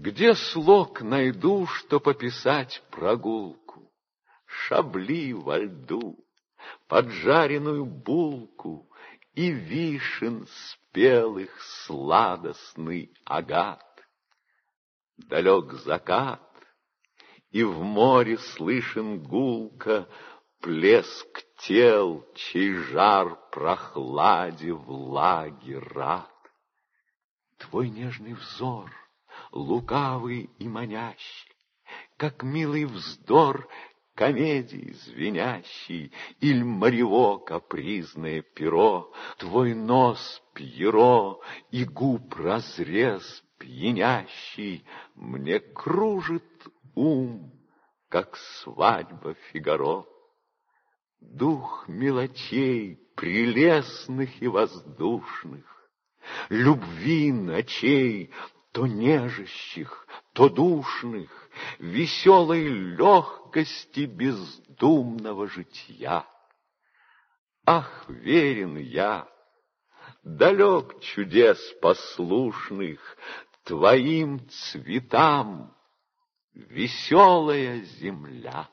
Где слог найду, что пописать прогулку? Шабли во льду, поджаренную булку И вишен спелых сладостный агат. Далек закат, и в море слышен гулко Плеск тел, чей жар прохладе влаги рад. Твой нежный взор, лукавый и манящий, Как милый вздор комедии звенящий, Иль морево капризное перо, Твой нос пьеро и губ разрез пьянящий, Мне кружит ум, как свадьба Фигаро. Дух мелочей, прелестных и воздушных, Любви ночей, то нежащих, то душных, Веселой легкости бездумного житья. Ах, верен я, далек чудес послушных, Твоим цветам, веселая земля.